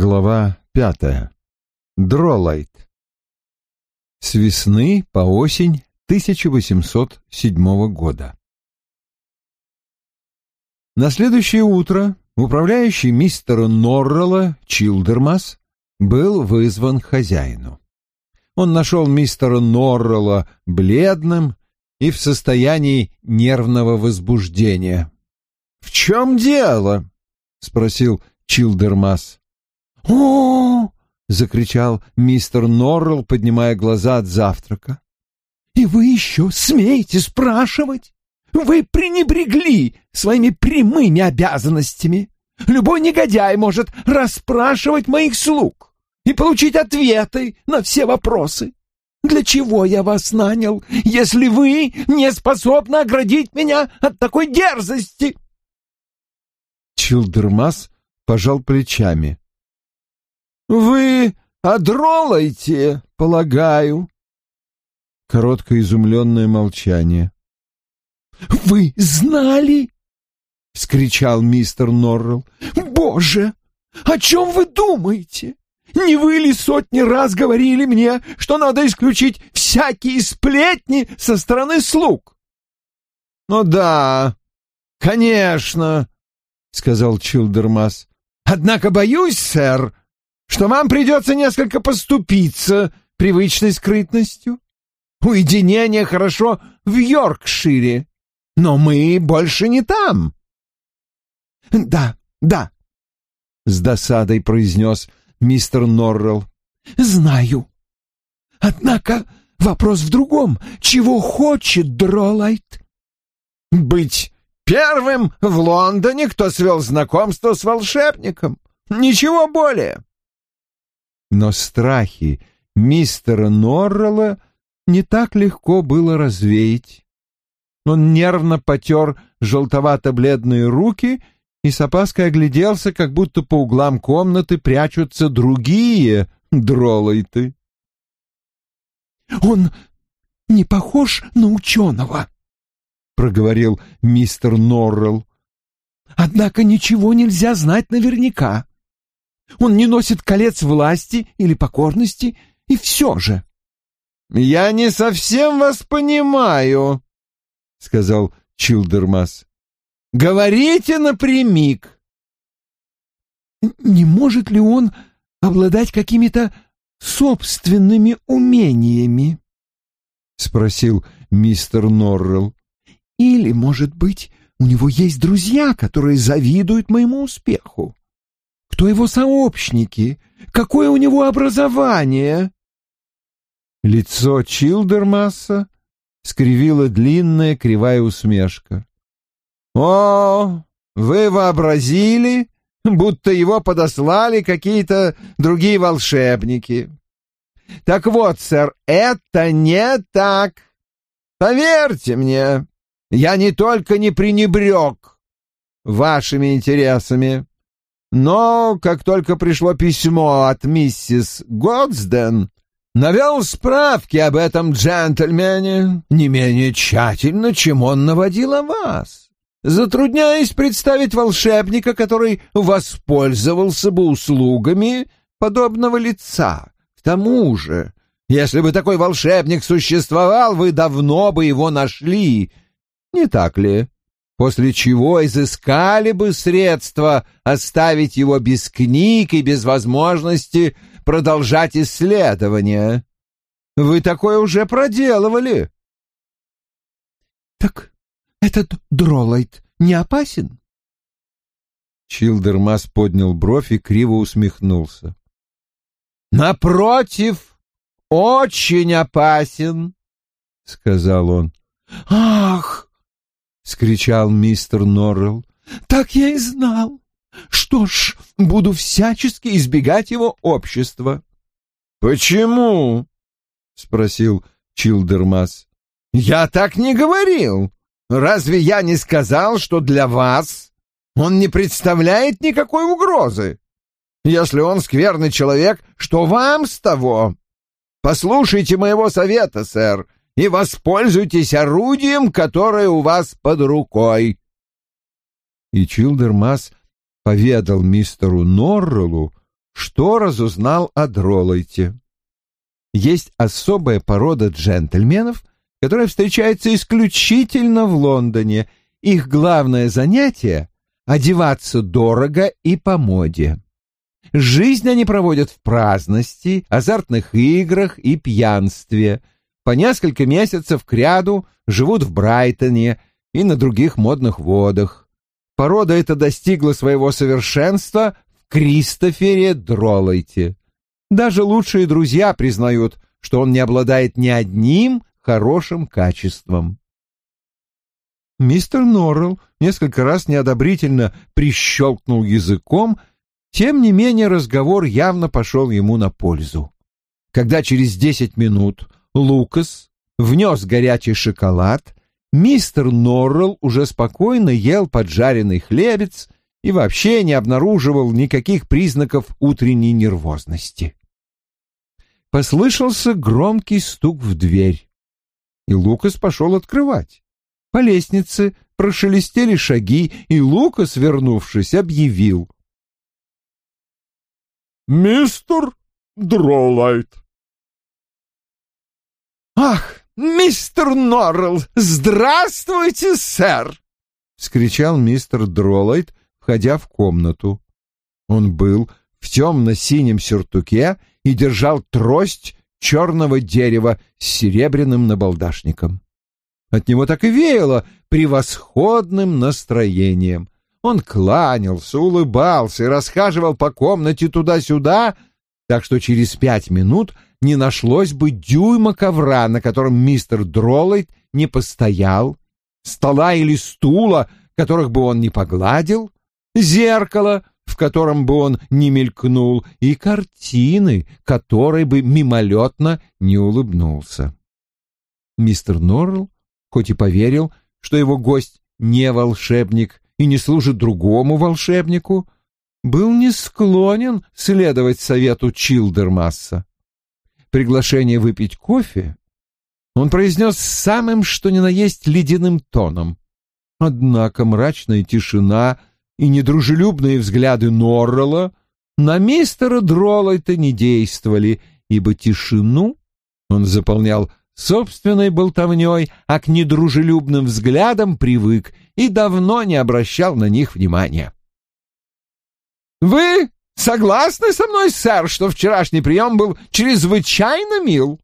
Глава пятая. Дролайт. С весны по осень 1807 года. На следующее утро управляющий мистера Норрелла Чилдермас был вызван хозяину. Он нашел мистера Норрелла бледным и в состоянии нервного возбуждения. «В чем дело?» — спросил Чилдермас о закричал мистер Норрелл, поднимая глаза от завтрака. «И вы еще смеете спрашивать? Вы пренебрегли своими прямыми обязанностями. Любой негодяй может расспрашивать моих слуг и получить ответы на все вопросы. Для чего я вас нанял, если вы не способны оградить меня от такой дерзости?» Чилдермас пожал плечами. «Вы одролаете, полагаю?» Короткое изумленное молчание. «Вы знали?» — скричал мистер Норрелл. «Боже, о чем вы думаете? Не вы ли сотни раз говорили мне, что надо исключить всякие сплетни со стороны слуг?» «Ну да, конечно», — сказал Чилдермас. «Однако боюсь, сэр, что вам придется несколько поступиться привычной скрытностью. Уединение хорошо в Йоркшире, но мы больше не там. — Да, да, — с досадой произнес мистер Норрелл. — Знаю. Однако вопрос в другом. Чего хочет Дролайт? — Быть первым в Лондоне, кто свел знакомство с волшебником. Ничего более. — но страхи мистера Норрелла не так легко было развеять. Он нервно потер желтовато-бледные руки и с опаской огляделся, как будто по углам комнаты прячутся другие дролойты. «Он не похож на ученого», — проговорил мистер Норрелл. «Однако ничего нельзя знать наверняка. Он не носит колец власти или покорности, и все же. — Я не совсем вас понимаю, — сказал Чилдермас. — Говорите напрямик. — Не может ли он обладать какими-то собственными умениями? — спросил мистер Норрелл. — Или, может быть, у него есть друзья, которые завидуют моему успеху? Кто его сообщники? Какое у него образование?» Лицо Чилдермасса скривила длинная кривая усмешка. «О, вы вообразили, будто его подослали какие-то другие волшебники. Так вот, сэр, это не так. Поверьте мне, я не только не пренебрег вашими интересами, но как только пришло письмо от миссис Годсден, навел справки об этом джентльмене не менее тщательно, чем он наводил о вас, затрудняясь представить волшебника, который воспользовался бы услугами подобного лица. К тому же, если бы такой волшебник существовал, вы давно бы его нашли, не так ли? После чего изыскали бы средства оставить его без книг и без возможности продолжать исследования. Вы такое уже проделывали. Так этот Дролайт не опасен? Чилдермас поднял бровь и криво усмехнулся. Напротив, очень опасен, сказал он. Ах, — скричал мистер Норрелл. «Так я и знал. Что ж, буду всячески избегать его общества». «Почему?» — спросил Чилдермас. «Я так не говорил. Разве я не сказал, что для вас он не представляет никакой угрозы? Если он скверный человек, что вам с того? Послушайте моего совета, сэр, и воспользуйтесь орудием, которое у вас под рукой. И Чилдермас поведал мистеру Норреллу, что разузнал о Дролойте. Есть особая порода джентльменов, которая встречается исключительно в Лондоне. Их главное занятие — одеваться дорого и по моде. Жизнь они проводят в праздности, азартных играх и пьянстве. По несколько месяцев кряду живут в Брайтоне и на других модных водах. Порода эта достигла своего совершенства в Кристофере Дролайте. Даже лучшие друзья признают, что он не обладает ни одним хорошим качеством. Мистер Норрелл несколько раз неодобрительно прищелкнул языком, тем не менее разговор явно пошел ему на пользу. Когда через десять минут Лукас внес горячий шоколад, мистер Норрелл уже спокойно ел поджаренный хлебец и вообще не обнаруживал никаких признаков утренней нервозности. Послышался громкий стук в дверь, и Лукас пошел открывать. По лестнице прошелестели шаги, и Лукас, вернувшись, объявил. «Мистер Дролайт». «Ах, мистер Норрелл! Здравствуйте, сэр!» — вскричал мистер Дролайт, входя в комнату. Он был в темно-синем сюртуке и держал трость черного дерева с серебряным набалдашником. От него так и веяло превосходным настроением. Он кланялся, улыбался и расхаживал по комнате туда-сюда, так что через пять минут не нашлось бы дюйма ковра, на котором мистер Дроллайт не постоял, стола или стула, которых бы он не погладил, зеркало, в котором бы он не мелькнул, и картины, которой бы мимолетно не улыбнулся. Мистер Норрелл, хоть и поверил, что его гость не волшебник и не служит другому волшебнику, был не склонен следовать совету Чилдермасса. Приглашение выпить кофе он произнес самым что ни на есть ледяным тоном. Однако мрачная тишина и недружелюбные взгляды Норрелла на мистера Дролайта не действовали, ибо тишину он заполнял собственной болтовней, а к недружелюбным взглядам привык и давно не обращал на них внимания. «Вы согласны со мной, сэр, что вчерашний прием был чрезвычайно мил?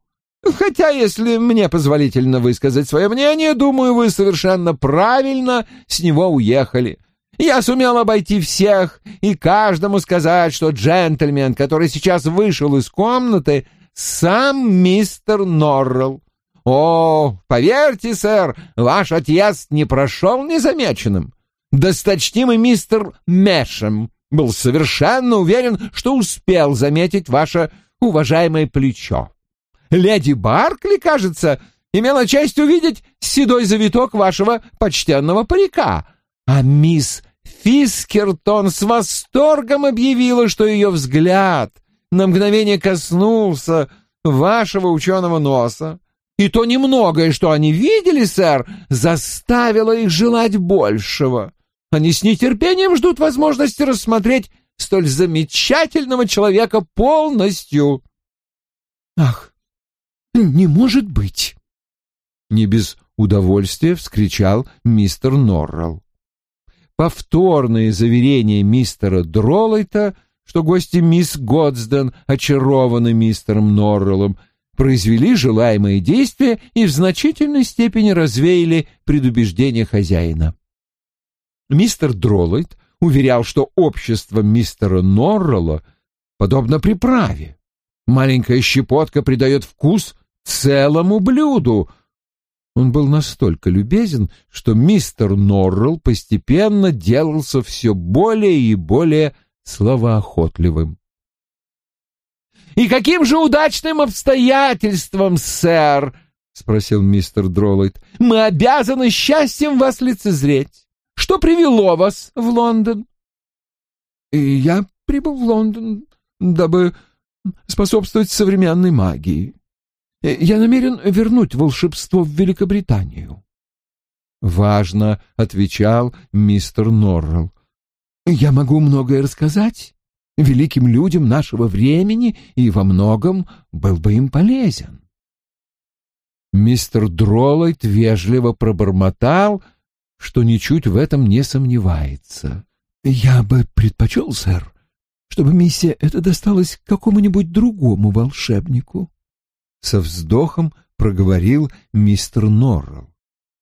Хотя, если мне позволительно высказать свое мнение, думаю, вы совершенно правильно с него уехали. Я сумел обойти всех и каждому сказать, что джентльмен, который сейчас вышел из комнаты, сам мистер Норрелл. О, поверьте, сэр, ваш отъезд не прошел незамеченным. Досточтимый мистер Мешем был совершенно уверен, что успел заметить ваше уважаемое плечо. Леди Баркли, кажется, имела честь увидеть седой завиток вашего почтенного парика, а мисс Фискертон с восторгом объявила, что ее взгляд на мгновение коснулся вашего ученого носа. И то немногое, что они видели, сэр, заставило их желать большего. Они с нетерпением ждут возможности рассмотреть столь замечательного человека полностью. Ах, не может быть! Не без удовольствия вскричал мистер Норрелл повторные заверения мистера Дролайта, что гости мисс Годсден очарованы мистером Норреллом, произвели желаемое действие и в значительной степени развеяли предубеждения хозяина. Мистер Дролайт уверял, что общество мистера Норрелла подобно приправе. Маленькая щепотка придает вкус целому блюду — он был настолько любезен, что мистер Норрелл постепенно делался все более и более словоохотливым. «И каким же удачным обстоятельством, сэр?» — спросил мистер Дроллайт. «Мы обязаны счастьем вас лицезреть. Что привело вас в Лондон?» «Я прибыл в Лондон, дабы способствовать современной магии», я намерен вернуть волшебство в Великобританию. Важно, отвечал мистер Норрелл. Я могу многое рассказать, великим людям нашего времени и во многом был бы им полезен. Мистер Дроллайт вежливо пробормотал, что ничуть в этом не сомневается. «Я бы предпочел, сэр, чтобы миссия эта досталась какому-нибудь другому волшебнику», — со вздохом проговорил мистер Норрелл.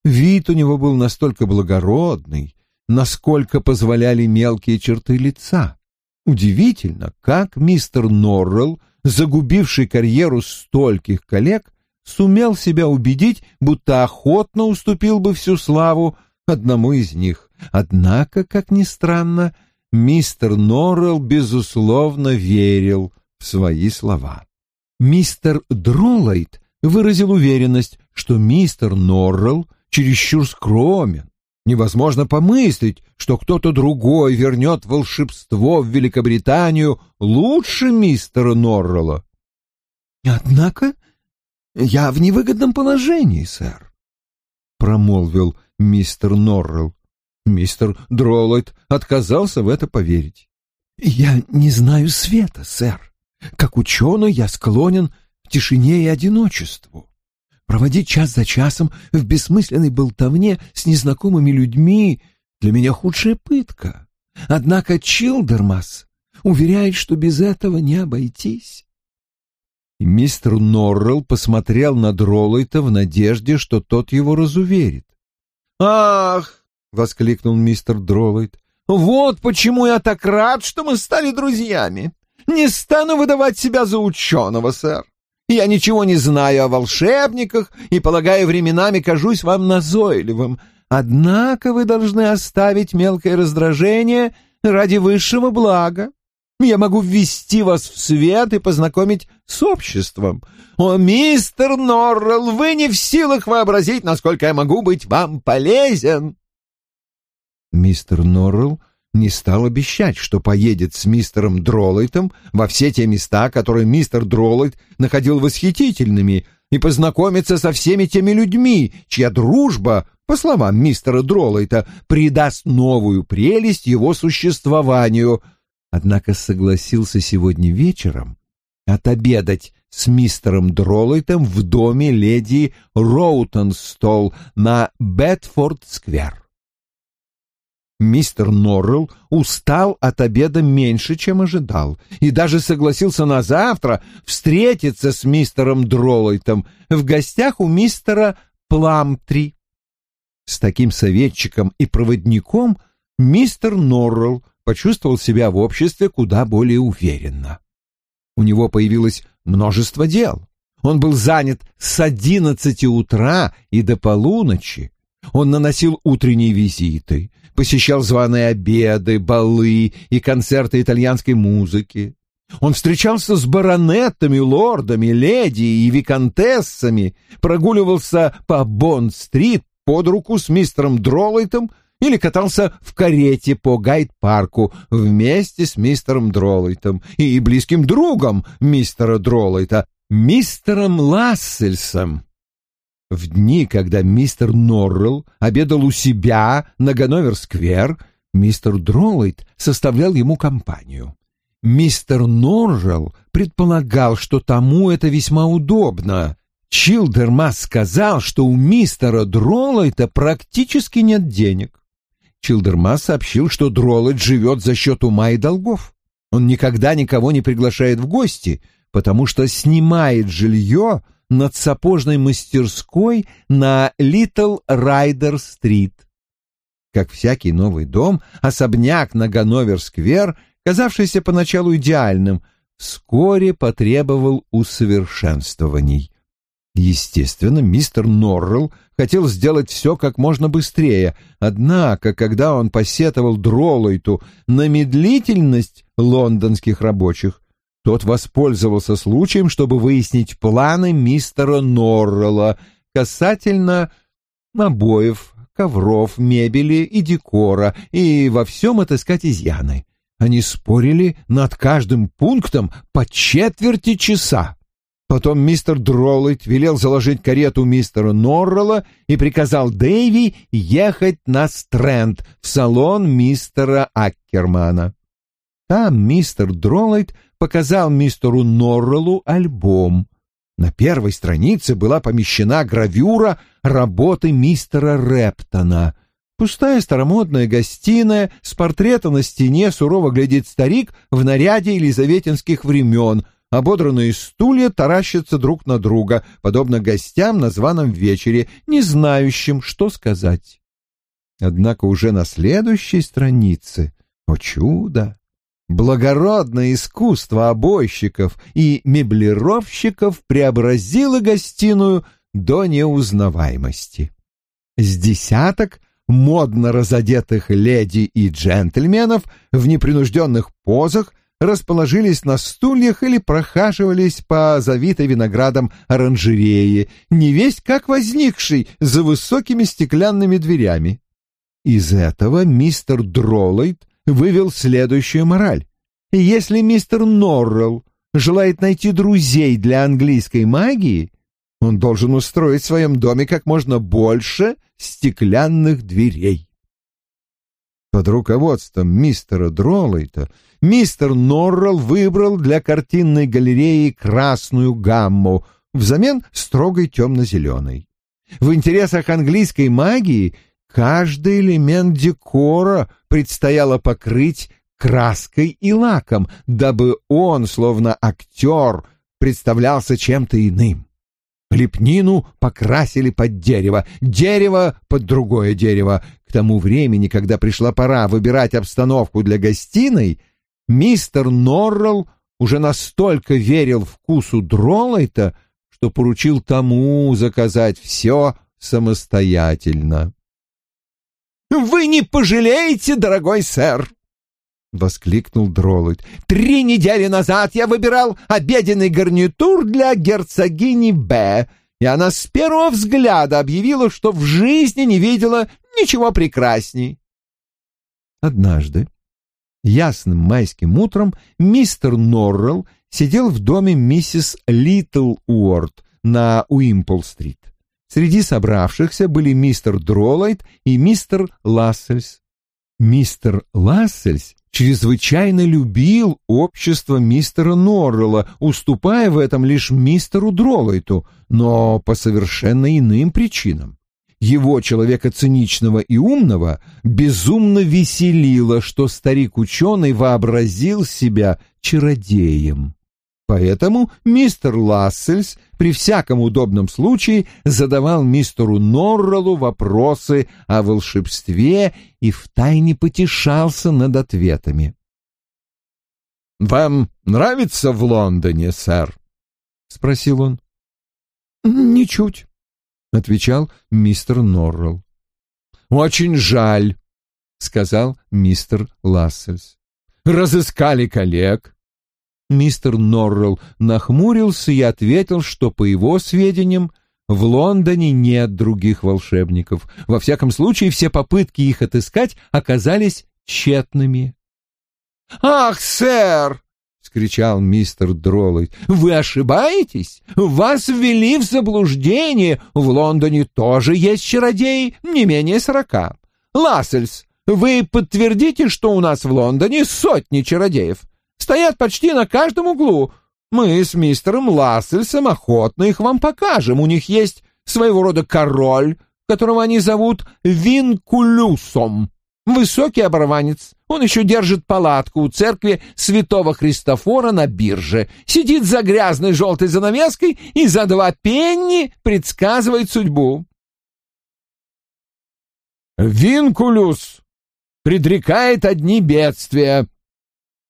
Вид у него был настолько благородный, насколько позволяли мелкие черты лица. Удивительно, как мистер Норрелл, загубивший карьеру стольких коллег, сумел себя убедить, будто охотно уступил бы всю славу одному из них. Однако, как ни странно, мистер Норрелл, безусловно, верил в свои слова. Мистер Дролайт выразил уверенность, что мистер Норрелл чересчур скромен. Невозможно помыслить, что кто-то другой вернет волшебство в Великобританию лучше мистера Норрелла. «Однако я в невыгодном положении, сэр», — промолвил мистер Норрелл. Мистер Дроллайт отказался в это поверить. «Я не знаю света, сэр. Как ученый я склонен к тишине и одиночеству. Проводить час за часом в бессмысленной болтовне с незнакомыми людьми для меня худшая пытка. Однако Чилдермас уверяет, что без этого не обойтись. И мистер Норрелл посмотрел на Дроллайта в надежде, что тот его разуверит. «Ах!» — воскликнул мистер Дроллайт. «Вот почему я так рад, что мы стали друзьями. Не стану выдавать себя за ученого, сэр. Я ничего не знаю о волшебниках и, полагаю, временами кажусь вам назойливым. Однако вы должны оставить мелкое раздражение ради высшего блага. Я могу ввести вас в свет и познакомить с обществом. О, мистер Норрелл, вы не в силах вообразить, насколько я могу быть вам полезен. Мистер Норрелл не стал обещать, что поедет с мистером Дроллайтом во все те места, которые мистер Дроллайт находил восхитительными, и познакомиться со всеми теми людьми, чья дружба, по словам мистера Дроллайта, придаст новую прелесть его существованию. Однако согласился сегодня вечером отобедать с мистером Дроллайтом в доме леди Роутонстол на Бетфорд-сквер мистер Норрелл устал от обеда меньше, чем ожидал, и даже согласился на завтра встретиться с мистером Дроллайтом в гостях у мистера Пламтри. С таким советчиком и проводником мистер Норрелл почувствовал себя в обществе куда более уверенно. У него появилось множество дел. Он был занят с одиннадцати утра и до полуночи. Он наносил утренние визиты, посещал званые обеды, балы и концерты итальянской музыки. Он встречался с баронетами, лордами, леди и виконтессами, прогуливался по Бонд-стрит под руку с мистером Дроллайтом или катался в карете по Гайд-парку вместе с мистером Дроллайтом и близким другом мистера Дроллайта, мистером Лассельсом. В дни, когда мистер Норрелл обедал у себя на Ганновер-сквер, мистер Дроллайт составлял ему компанию. Мистер Норрелл предполагал, что тому это весьма удобно. Чилдермас сказал, что у мистера Дроллайта практически нет денег. Чилдермас сообщил, что Дроллайт живет за счет ума и долгов. Он никогда никого не приглашает в гости, потому что снимает жилье над сапожной мастерской на Литл Райдер-стрит. Как всякий новый дом, особняк на Ганновер-сквер, казавшийся поначалу идеальным, вскоре потребовал усовершенствований. Естественно, мистер Норрелл хотел сделать все как можно быстрее, однако, когда он посетовал Дролайту на медлительность лондонских рабочих, тот воспользовался случаем, чтобы выяснить планы мистера Норрелла касательно обоев, ковров, мебели и декора, и во всем отыскать изъяны. Они спорили над каждым пунктом по четверти часа. Потом мистер Дроллайт велел заложить карету мистера Норрелла и приказал там мистер Дролайт показал мистеру Норреллу альбом. На первой странице была помещена гравюра работы мистера Рептона. Пустая старомодная гостиная, с портрета на стене сурово глядит старик в наряде елизаветинских времен, ободранные стулья таращатся друг на друга, подобно гостям на званом вечере, не знающим, что сказать. Однако уже на следующей странице, о чудо, благородное искусство обойщиков и меблировщиков преобразило гостиную до неузнаваемости. С десяток модно разодетых леди и джентльменов в непринужденных позах расположились на стульях или прохаживались по завитой виноградом оранжерее, невесть как возникшей за высокими стеклянными дверями. Из этого мистер Дроллайт вывел следующую мораль. Если мистер Норрелл желает найти друзей для английской магии, он должен устроить в своем доме как можно больше стеклянных дверей. Под руководством мистера Дроллайта мистер Норрелл выбрал для картинной галереи красную гамму взамен строгой темно-зеленой. В интересах английской магии каждый элемент декора предстояло покрыть краской и лаком, дабы он, словно актер, представлялся чем-то иным. Лепнину покрасили под дерево, дерево под другое дерево. К тому времени, когда пришла пора выбирать обстановку для гостиной, мистер Норрелл уже настолько верил вкусу Дролайта, что поручил тому заказать все самостоятельно. «Вы не пожалеете, дорогой сэр!» — воскликнул Дроллайт. «Три недели назад я выбирал обеденный гарнитур для герцогини Б, и она с первого взгляда объявила, что в жизни не видела ничего прекрасней». Однажды, ясным майским утром, мистер Норрелл сидел в доме миссис Литл Уорд на Уимпл-стрит. Среди собравшихся были мистер Дролайт и мистер Лассельс. Мистер Лассельс чрезвычайно любил общество мистера Норрелла, уступая в этом лишь мистеру Дролайту, но по совершенно иным причинам. Его, человека циничного и умного, безумно веселило, что старик-ученый вообразил себя чародеем. Поэтому мистер Лассельс при всяком удобном случае задавал мистеру Норреллу вопросы о волшебстве и втайне потешался над ответами. «Вам нравится в Лондоне, сэр?» — спросил он. «Ничуть», — отвечал мистер Норрелл. «Очень жаль», — сказал мистер Лассельс. «Разыскали коллег, Мистер Норрелл нахмурился и ответил, что, по его сведениям, в Лондоне нет других волшебников. Во всяком случае, все попытки их отыскать оказались тщетными. «Ах, сэр!» — скричал мистер Дроллайт. «Вы ошибаетесь? Вас ввели в заблуждение. В Лондоне тоже есть чародеи, не менее сорока. Лассельс, вы подтвердите, что у нас в Лондоне сотни чародеев? Стоят почти на каждом углу. Мы с мистером Лассельсом охотно их вам покажем. У них есть своего рода король, которого они зовут Винкулюсом. Высокий оборванец. Он еще держит палатку у церкви святого Христофора на бирже. Сидит за грязной желтой занавеской и за два пенни предсказывает судьбу. Винкулюс предрекает одни бедствия,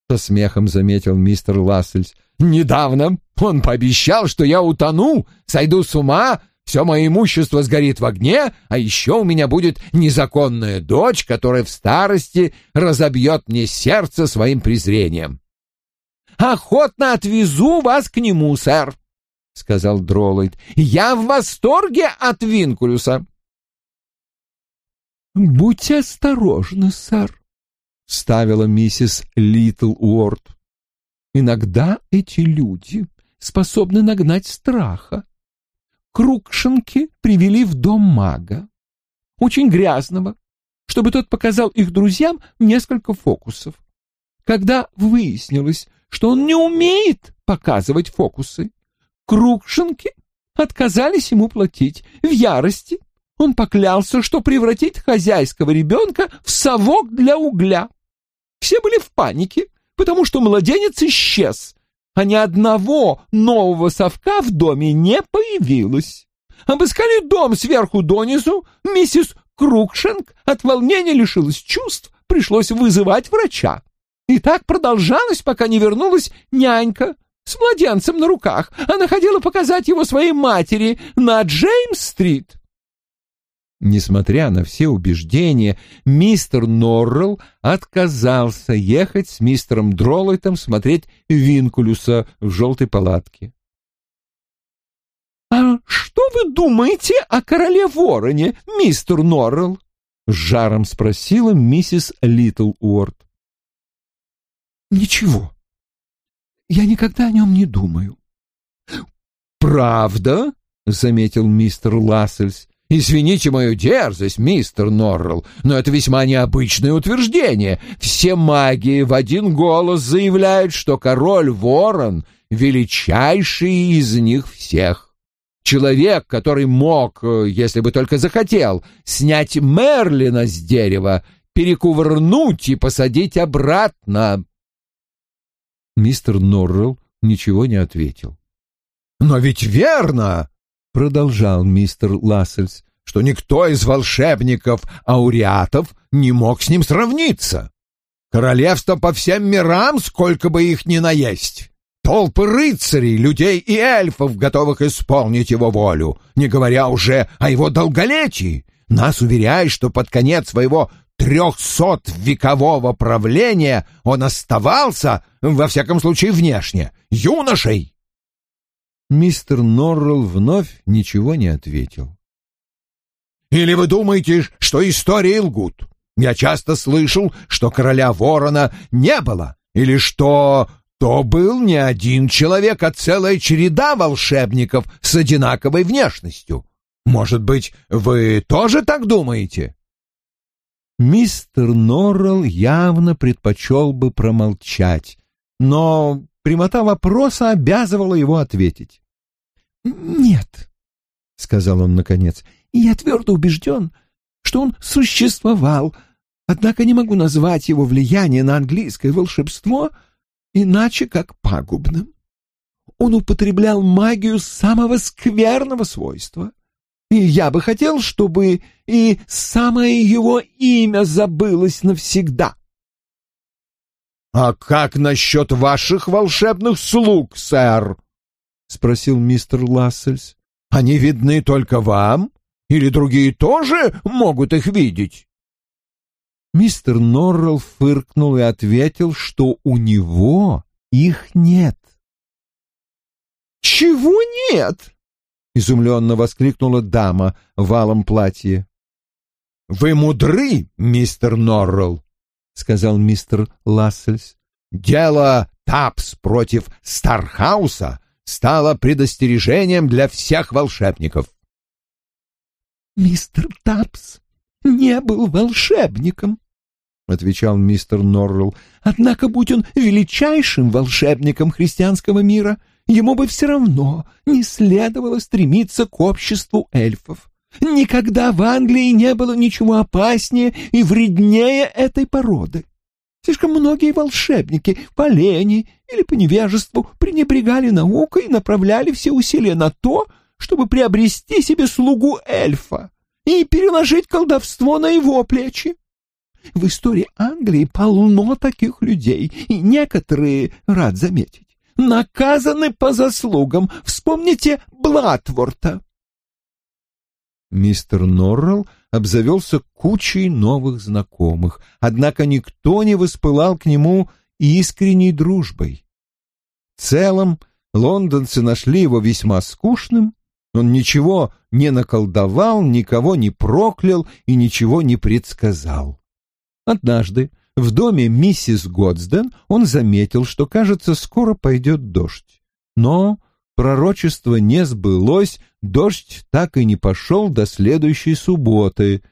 со смехом заметил мистер Лассельс. «Недавно он пообещал, что я утону, сойду с ума, все мое имущество сгорит в огне, а еще у меня будет незаконная дочь, которая в старости разобьет мне сердце своим презрением». «Охотно отвезу вас к нему, сэр», — сказал Дроллайт. «Я в восторге от Винкулюса». «Будьте осторожны, сэр», — ставила миссис Литл Уорд. «Иногда эти люди способны нагнать страха. Крукшенки привели в дом мага, очень грязного, чтобы тот показал их друзьям несколько фокусов. когда выяснилось, что он не умеет показывать фокусы. Крукшинки отказались ему платить. В ярости он поклялся, что превратит хозяйского ребенка в совок для угля. Все были в панике, потому что младенец исчез, а ни одного нового совка в доме не появилось. Обыскали дом сверху донизу, миссис Крукшинг от волнения лишилась чувств, пришлось вызывать врача. И так продолжалось, пока не вернулась нянька с младенцем на руках. Она хотела показать его своей матери на Джеймс-стрит. Несмотря на все убеждения, мистер Норрелл отказался ехать с мистером Дроллайтом смотреть Винкулюса в желтой палатке. «А что вы думаете о короле Вороне, мистер Норрелл?» — с жаром спросила миссис Литл Уорд. «Ничего. Я никогда о нем не думаю». «Правда?» — заметил мистер Лассельс. Извините мою дерзость, мистер Норрелл, но это весьма необычное утверждение. Все маги в один голос заявляют, что король Ворон — величайший из них всех. Человек, который мог, если бы только захотел, снять Мерлина с дерева, перекувырнуть и посадить обратно. Мистер Норрелл ничего не ответил. «Но ведь верно!» — продолжал мистер Лассельс, что никто из волшебников-ауреатов не мог с ним сравниться. Королевство по всем мирам, сколько бы их ни наесть. Толпы рыцарей, людей и эльфов, готовых исполнить его волю, не говоря уже о его долголетии. Нас уверяют, что под конец своего трехсотвекового правления он оставался, во всяком случае внешне, юношей. Мистер Норрелл вновь ничего не ответил. «Или вы думаете, что истории лгут? Я часто слышал, что короля ворона не было, или что то был не один человек, а целая череда волшебников с одинаковой внешностью. Может быть, вы тоже так думаете?» Мистер Норрелл явно предпочел бы промолчать, но прямота вопроса обязывала его ответить. «Нет», — сказал он наконец, — «я твердо убежден, что он существовал, однако не могу назвать его влияние на английское волшебство иначе как пагубным. Он употреблял магию самого скверного свойства, и я бы хотел, чтобы и самое его имя забылось навсегда». «А как насчет ваших волшебных слуг, сэр?» — спросил мистер Лассельс. «Они видны только вам? Или другие тоже могут их видеть?» Мистер Норрелл фыркнул и ответил, что у него их нет. «Чего нет?» — изумленно воскликнула дама в алом платье. «Вы мудры, мистер Норрелл», — сказал мистер Лассельс. «Дело Тапс против Стархауса стало предостережением для всех волшебников. «Мистер Тапс не был волшебником», — отвечал мистер Норрелл. «Однако, будь он величайшим волшебником христианского мира, ему бы все равно не следовало стремиться к обществу эльфов. Никогда в Англии не было ничего опаснее и вреднее этой породы. Слишком многие волшебники по лени или по невежеству пренебрегали наукой и направляли все усилия на то, чтобы приобрести себе слугу эльфа и переложить колдовство на его плечи. В истории Англии полно таких людей, и некоторые, рад заметить, наказаны по заслугам. Вспомните Блатворта. Мистер Норрелл обзавелся кучей новых знакомых, однако никто не воспылал к нему искренней дружбой. В целом, лондонцы нашли его весьма скучным, он ничего не наколдовал, никого не проклял и ничего не предсказал. Однажды в доме миссис Годсден он заметил, что, кажется, скоро пойдет дождь. Но пророчество не сбылось, дождь так и не пошел до следующей субботы.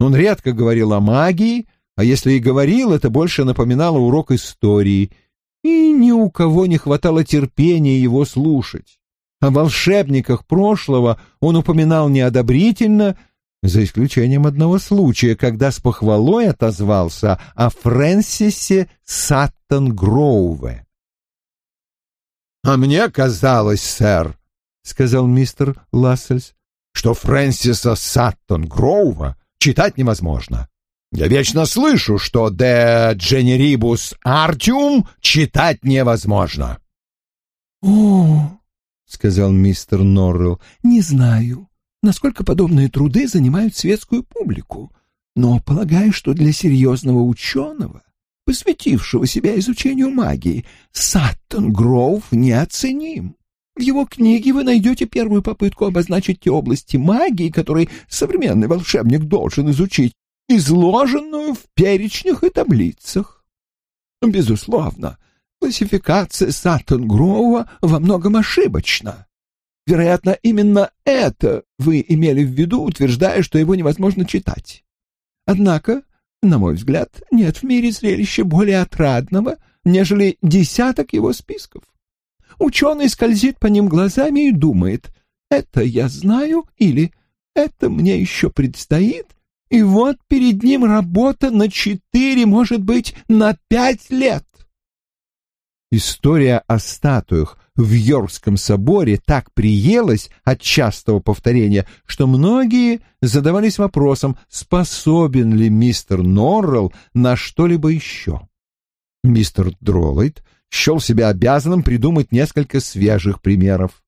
Он редко говорил о магии, а если и говорил, это больше напоминало урок истории, и ни у кого не хватало терпения его слушать. О волшебниках прошлого он упоминал неодобрительно, за исключением одного случая, когда с похвалой отозвался о Фрэнсисе Саттон-Гроуве. «А мне казалось, сэр, — сказал мистер Лассельс, — что Фрэнсиса Саттон-Гроува читать невозможно. Я вечно слышу, что «De Generibus Artium» читать невозможно. — О, — сказал мистер Норрелл, — не знаю насколько подобные труды занимают светскую публику, но полагаю, что для серьезного ученого, посвятившего себя изучению магии, Саттон Гроув неоценим. В его книге вы найдете первую попытку обозначить те области магии, которые современный волшебник должен изучить, изложенную в перечнях и таблицах. Безусловно, классификация Саттон Гроува во многом ошибочна. Вероятно, именно это вы имели в виду, утверждая, что его невозможно читать. Однако, на мой взгляд, нет в мире зрелища более отрадного, нежели десяток его списков. Ученый скользит по ним глазами и думает, это я знаю или это мне еще предстоит, и вот перед ним работа на четыре, может быть, на пять лет. История о статуях в Йоркском соборе так приелась от частого повторения, что многие задавались вопросом, способен ли мистер Норрелл на что-либо еще. Мистер Дроллайт счел себя обязанным придумать несколько свежих примеров.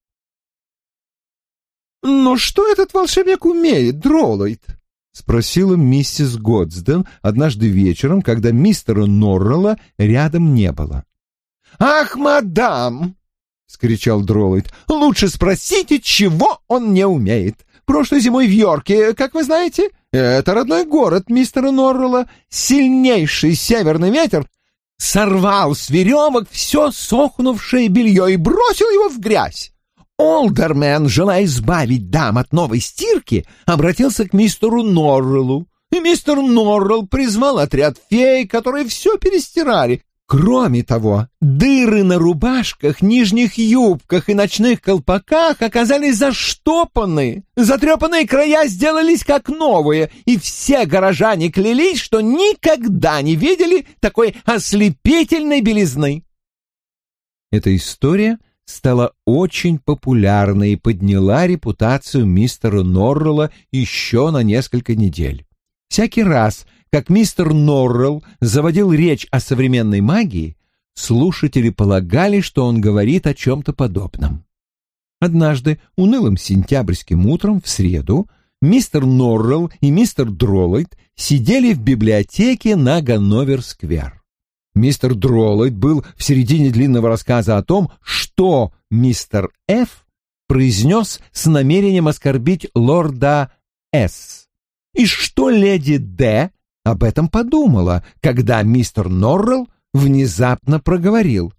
«Но что этот волшебник умеет, Дроллайт?» — спросила миссис Годсден однажды вечером, когда мистера Норрелла рядом не было. «Ах, мадам!» — вскричал Дроллайт. «Лучше спросите, чего он не умеет. Прошлой зимой в Йорке, как вы знаете, это родной город мистера Норрелла, сильнейший северный ветер сорвал с веревок все сохнувшее белье и бросил его в грязь. Олдермен, желая избавить дам от новой стирки, обратился к мистеру Норреллу. И мистер Норрелл призвал отряд фей, которые все перестирали, Кроме того, дыры на рубашках, нижних юбках и ночных колпаках оказались заштопаны. Затрепанные края сделались как новые, и все горожане клялись, что никогда не видели такой ослепительной белизны. Эта история стала очень популярной и подняла репутацию мистера Норрелла еще на несколько недель. Всякий раз, как мистер Норрелл заводил речь о современной магии, слушатели полагали, что он говорит о чем-то подобном. Однажды, унылым сентябрьским утром, в среду, мистер Норрелл и мистер Дроллайт сидели в библиотеке на Ганновер-сквер. Мистер Дроллайт был в середине длинного рассказа о том, что мистер Ф. произнес с намерением оскорбить лорда С. И что леди Д об этом подумала, когда мистер Норрелл внезапно проговорил.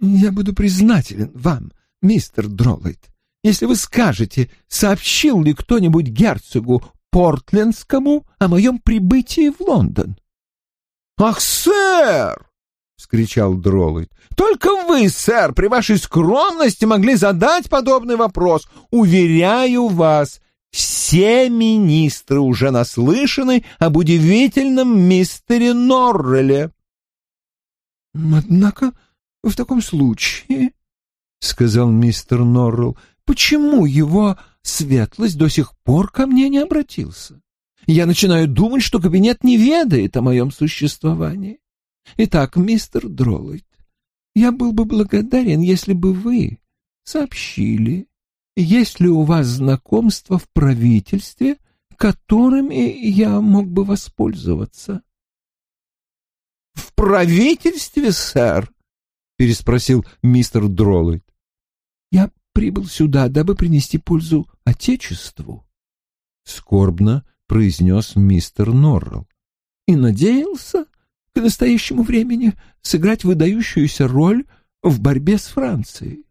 «Я буду признателен вам, мистер Дроллайт, если вы скажете, сообщил ли кто-нибудь герцогу Портлендскому о моем прибытии в Лондон». «Ах, сэр!» — вскричал Дроллайт. «Только вы, сэр, при вашей скромности могли задать подобный вопрос. Уверяю вас, все министры уже наслышаны об удивительном мистере Норреле. — Однако в таком случае, — сказал мистер Норрелл, — почему его светлость до сих пор ко мне не обратился? Я начинаю думать, что кабинет не ведает о моем существовании. Итак, мистер Дроллайт, я был бы благодарен, если бы вы сообщили есть ли у вас знакомства в правительстве, которыми я мог бы воспользоваться? — В правительстве, сэр? — переспросил мистер Дроллайт. — Я прибыл сюда, дабы принести пользу Отечеству, — скорбно произнес мистер Норрелл. — И надеялся к настоящему времени сыграть выдающуюся роль в борьбе с Францией.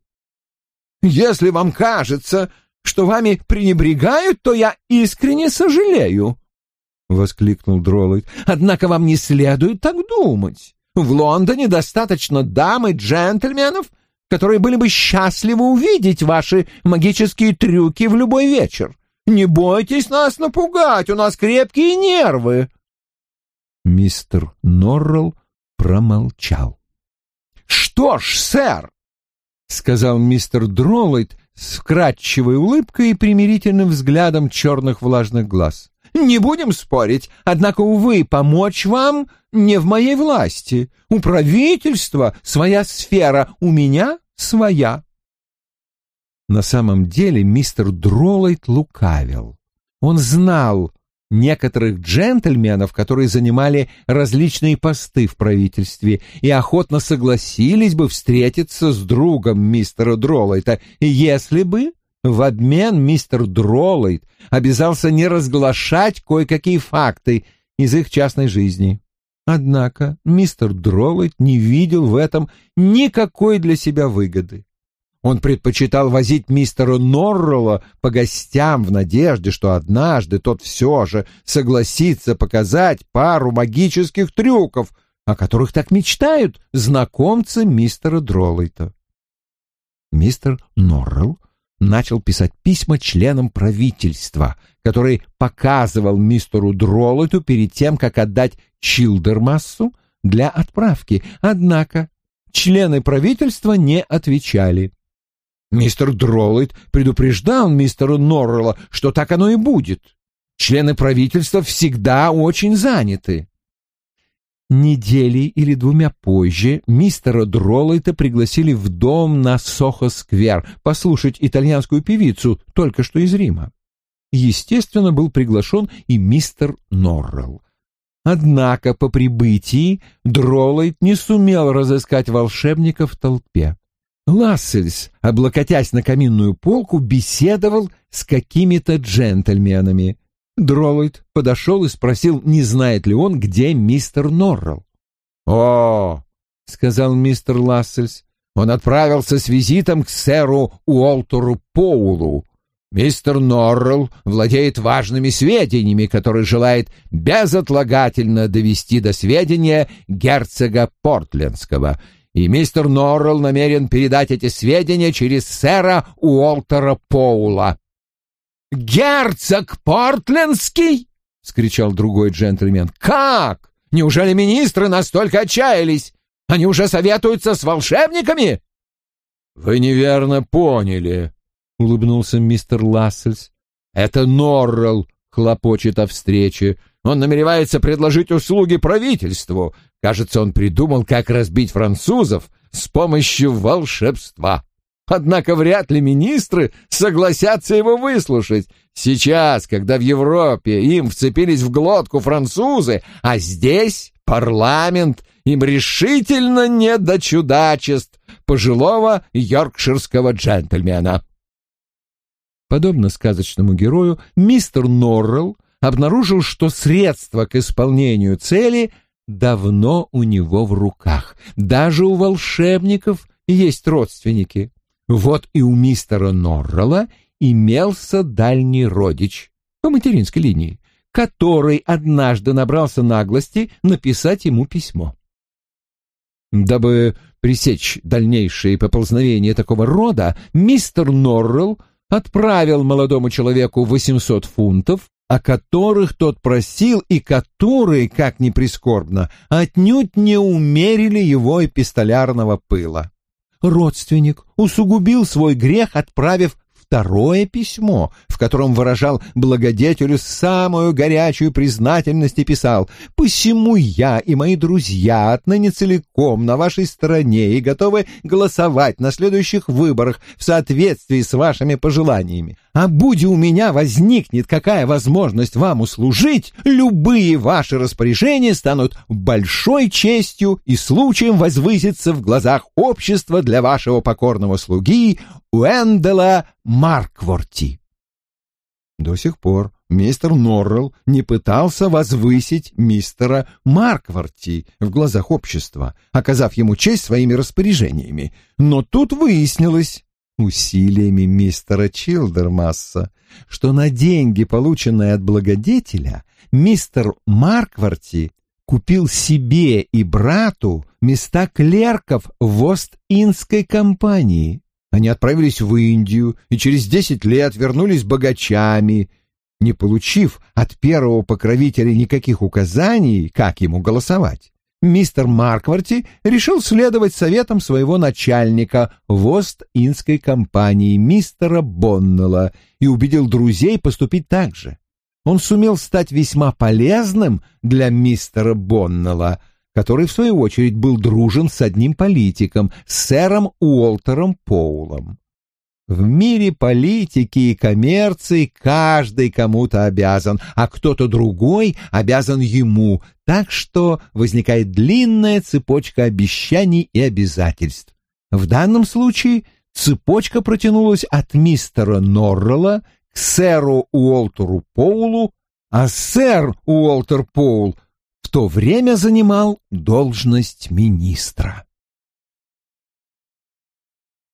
Если вам кажется, что вами пренебрегают, то я искренне сожалею, — воскликнул Дроллойд. «Однако вам не следует так думать. В Лондоне достаточно дам и джентльменов, которые были бы счастливы увидеть ваши магические трюки в любой вечер. Не бойтесь нас напугать, у нас крепкие нервы». Мистер Норрелл промолчал. «Что ж, сэр», — сказал мистер Дроллойд с вкрадчивой улыбкой и примирительным взглядом черных влажных глаз, не будем спорить, однако, увы, помочь вам не в моей власти. У правительства своя сфера, у меня своя. На самом деле мистер Дролайт лукавил. Он знал некоторых джентльменов, которые занимали различные посты в правительстве и охотно согласились бы встретиться с другом мистера Дролайта, если бы в обмен мистер Дроллойд обязался не разглашать кое-какие факты из их частной жизни. Однако мистер Дроллойд не видел в этом никакой для себя выгоды. Он предпочитал возить мистера Норрелла по гостям в надежде, что однажды тот все же согласится показать пару магических трюков, о которых так мечтают знакомцы мистера Дроллойта. Мистер Норрелл начал писать письма членам правительства, который показывал мистеру Дроллету перед тем, как отдать Чилдермассу для отправки. Однако члены правительства не отвечали. Мистер Дроллет предупреждал мистера Норрелла, что так оно и будет. Члены правительства всегда очень заняты. Недели или двумя позже мистера Дроллайта пригласили в дом на Сохо-сквер послушать итальянскую певицу, только что из Рима. Естественно, был приглашен и мистер Норрелл. Однако по прибытии Дроллайт не сумел разыскать волшебника в толпе. Лассельс, облокотясь на каминную полку, беседовал с какими-то джентльменами. Дроллайт подошел и спросил, не знает ли он, где мистер Норрелл. «О!» — сказал мистер Лассельс. «Он отправился с визитом к сэру Уолтеру Поулу. Мистер Норрелл владеет важными сведениями, которые желает безотлагательно довести до сведения герцога Портлендского, и мистер Норрелл намерен передать эти сведения через сэра Уолтера Поула. «Герцог Портлендский!» — скричал другой джентльмен. «Как? Неужели министры настолько отчаялись? Они уже советуются с волшебниками?» «Вы неверно поняли», — улыбнулся мистер Лассельс. «Это Норрелл хлопочет о встрече. Он намеревается предложить услуги правительству. Кажется, он придумал, как разбить французов с помощью волшебства». Однако вряд ли министры согласятся его выслушать. Сейчас, когда в Европе им вцепились в глотку французы, а здесь парламент, им решительно не до чудачеств пожилого йоркширского джентльмена. Подобно сказочному герою, мистер Норрелл обнаружил, что средства к исполнению цели давно у него в руках. Даже у волшебников есть родственники. Вот и у мистера Норрелла имелся дальний родич по материнской линии, который однажды набрался наглости написать ему письмо. Дабы пресечь дальнейшие поползновения такого рода, мистер Норрелл отправил молодому человеку 800 фунтов, о которых тот просил и которые, как ни прискорбно, отнюдь не умерили его эпистолярного пыла. Родственник усугубил свой грех, отправив второе письмо, в котором выражал благодетелю самую горячую признательность и писал «Посему я и мои друзья отныне целиком на вашей стороне и готовы голосовать на следующих выборах в соответствии с вашими пожеланиями. А будь у меня возникнет какая возможность вам услужить, любые ваши распоряжения станут большой честью и случаем возвыситься в глазах общества для вашего покорного слуги Уэндела Маркворти. До сих пор мистер Норрелл не пытался возвысить мистера Маркворти в глазах общества, оказав ему честь своими распоряжениями. Но тут выяснилось усилиями мистера Чилдермасса, что на деньги, полученные от благодетеля, мистер Маркварти купил себе и брату места клерков в Ост-Индской компании. Они отправились в Индию и через десять лет вернулись богачами, не получив от первого покровителя никаких указаний, как ему голосовать. Мистер Маркварти решил следовать советам своего начальника в Ост-Индской компании, мистера Боннелла, и убедил друзей поступить так же он сумел стать весьма полезным для мистера Боннелла, который, в свою очередь, был дружен с одним политиком, сэром Уолтером Поулом. В мире политики и коммерции каждый кому-то обязан, а кто-то другой обязан ему, так что возникает длинная цепочка обещаний и обязательств. В данном случае цепочка протянулась от мистера Норрелла к сэру Уолтеру Поулу, а сэр Уолтер Поул то время занимал должность министра.